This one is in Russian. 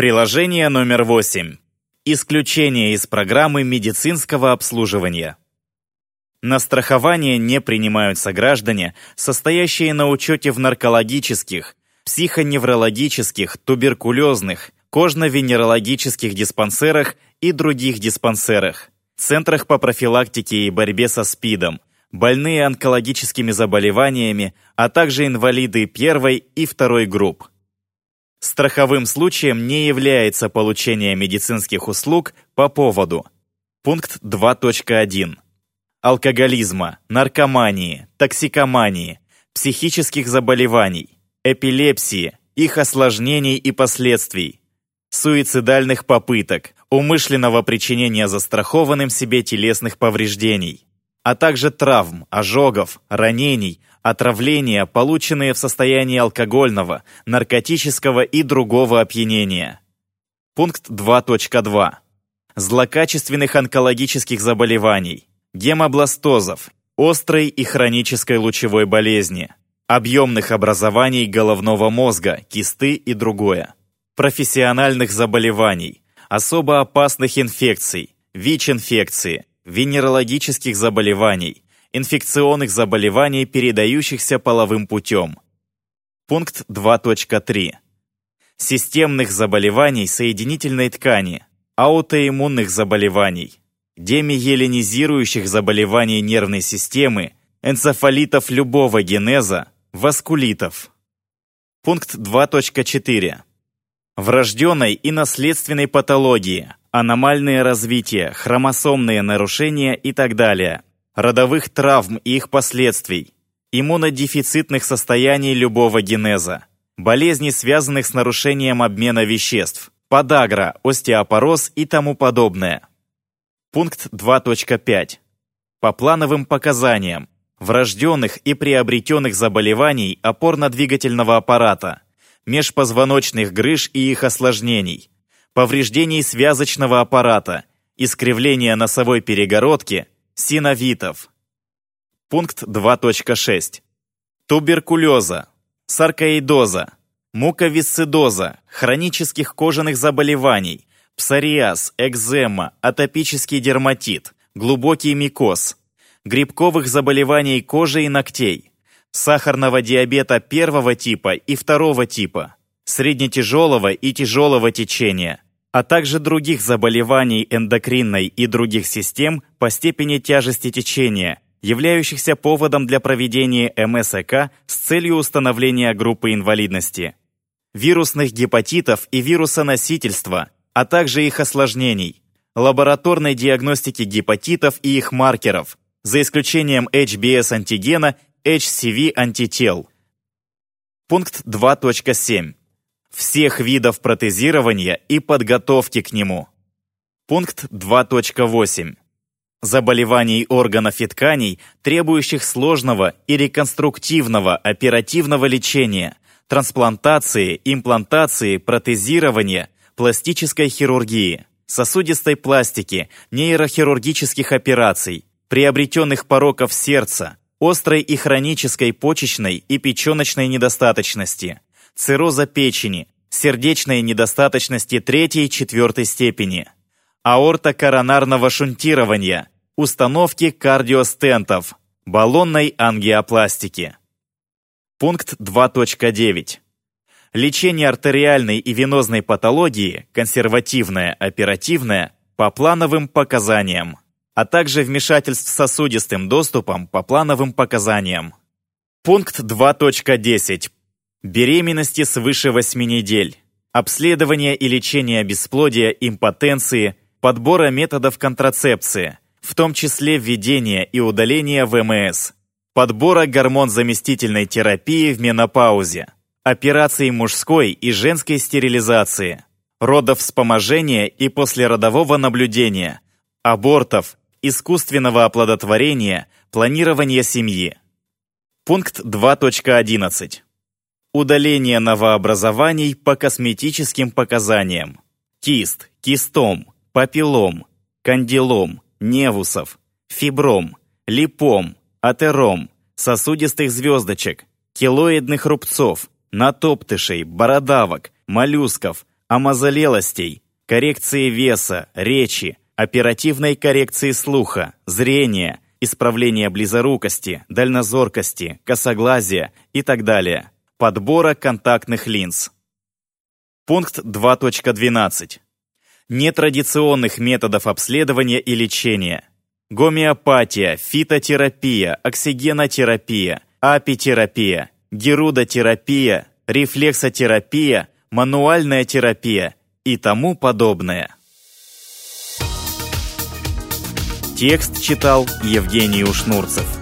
Приложение номер 8. Исключение из программы медицинского обслуживания. На страхование не принимаются граждане, состоящие на учете в наркологических, психоневрологических, туберкулезных, кожно-венерологических диспансерах и других диспансерах, центрах по профилактике и борьбе со СПИДом, больные онкологическими заболеваниями, а также инвалиды первой и второй групп. Страховым случаем не является получение медицинских услуг по поводу. Пункт 2.1 алкоголизма, наркомании, токсикомании, психических заболеваний, эпилепсии, их осложнений и последствий, суицидальных попыток, умышленного причинения застрахованным себе телесных повреждений, а также травм, ожогов, ранений, отравления, полученные в состоянии алкогольного, наркотического и другого опьянения. Пункт 2.2. Злокачественных онкологических заболеваний, гемобластозов, острой и хронической лучевой болезни, объемных образований головного мозга, кисты и другое, профессиональных заболеваний, особо опасных инфекций, ВИЧ-инфекции, венерологических заболеваний, инфекционных заболеваний, передающихся половым путем. Пункт 2.3. Системных заболеваний соединительной ткани, аутоиммунных заболеваний, демиеленизирующих заболеваний нервной системы, энцефалитов любого генеза, васкулитов. Пункт 2.4. Врожденной и наследственной патологии, аномальное развитие, хромосомные нарушения и так далее, родовых травм и их последствий, иммунодефицитных состояний любого генеза, болезней, связанных с нарушением обмена веществ, подагра, остеопороз и тому подобное. Пункт 2.5. По плановым показаниям, врожденных и приобретенных заболеваний опорно-двигательного аппарата, межпозвоночных грыж и их осложнений, повреждений связочного аппарата, искривления носовой перегородки, синовитов. Пункт 2.6. Туберкулеза, саркоидоза, муковисцидоза, хронических кожаных заболеваний, псориаз, экзема, атопический дерматит, глубокий микоз, грибковых заболеваний кожи и ногтей, сахарного диабета первого типа и второго типа, среднетяжелого и тяжелого течения, а также других заболеваний эндокринной и других систем по степени тяжести течения, являющихся поводом для проведения МСК с целью установления группы инвалидности, вирусных гепатитов и вирусоносительства – а также их осложнений, лабораторной диагностики гепатитов и их маркеров, за исключением HBS-антигена, HCV-антител. Пункт 2.7. Всех видов протезирования и подготовки к нему. Пункт 2.8. Заболеваний органов и тканей, требующих сложного и реконструктивного оперативного лечения, трансплантации, имплантации, протезирования – пластической хирургии, сосудистой пластики, нейрохирургических операций, приобретенных пороков сердца, острой и хронической почечной и печеночной недостаточности, цирроза печени, сердечной недостаточности третьей и четвертой степени, аортокоронарного шунтирования, установки кардиостентов, баллонной ангиопластики. Пункт 2.9 лечение артериальной и венозной патологии, консервативное, оперативное, по плановым показаниям, а также вмешательств с сосудистым доступом по плановым показаниям. Пункт 2.10. Беременности свыше 8 недель. Обследование и лечение бесплодия, импотенции, подбора методов контрацепции, в том числе введение и удаление ВМС, подбора гормон-заместительной терапии в менопаузе, операций мужской и женской стерилизации, родов вспоможения и послеродового наблюдения, абортов, искусственного оплодотворения, планирования семьи. Пункт 2.11. Удаление новообразований по косметическим показаниям. Кист, кистом, папиллом, кандилом, невусов, фибром, липом, атером, сосудистых звездочек, килоидных рубцов, натоптышей, бородавок, моллюсков, омазолелостей, коррекции веса, речи, оперативной коррекции слуха, зрения, исправления близорукости, дальнозоркости, косоглазия и так далее, подбора контактных линз. Пункт 2.12. Нетрадиционных методов обследования и лечения. Гомеопатия, фитотерапия, оксигенотерапия, апитерапия, герудотерапия, рефлексотерапия, мануальная терапия и тому подобное. Текст читал Евгений Ушнурцев.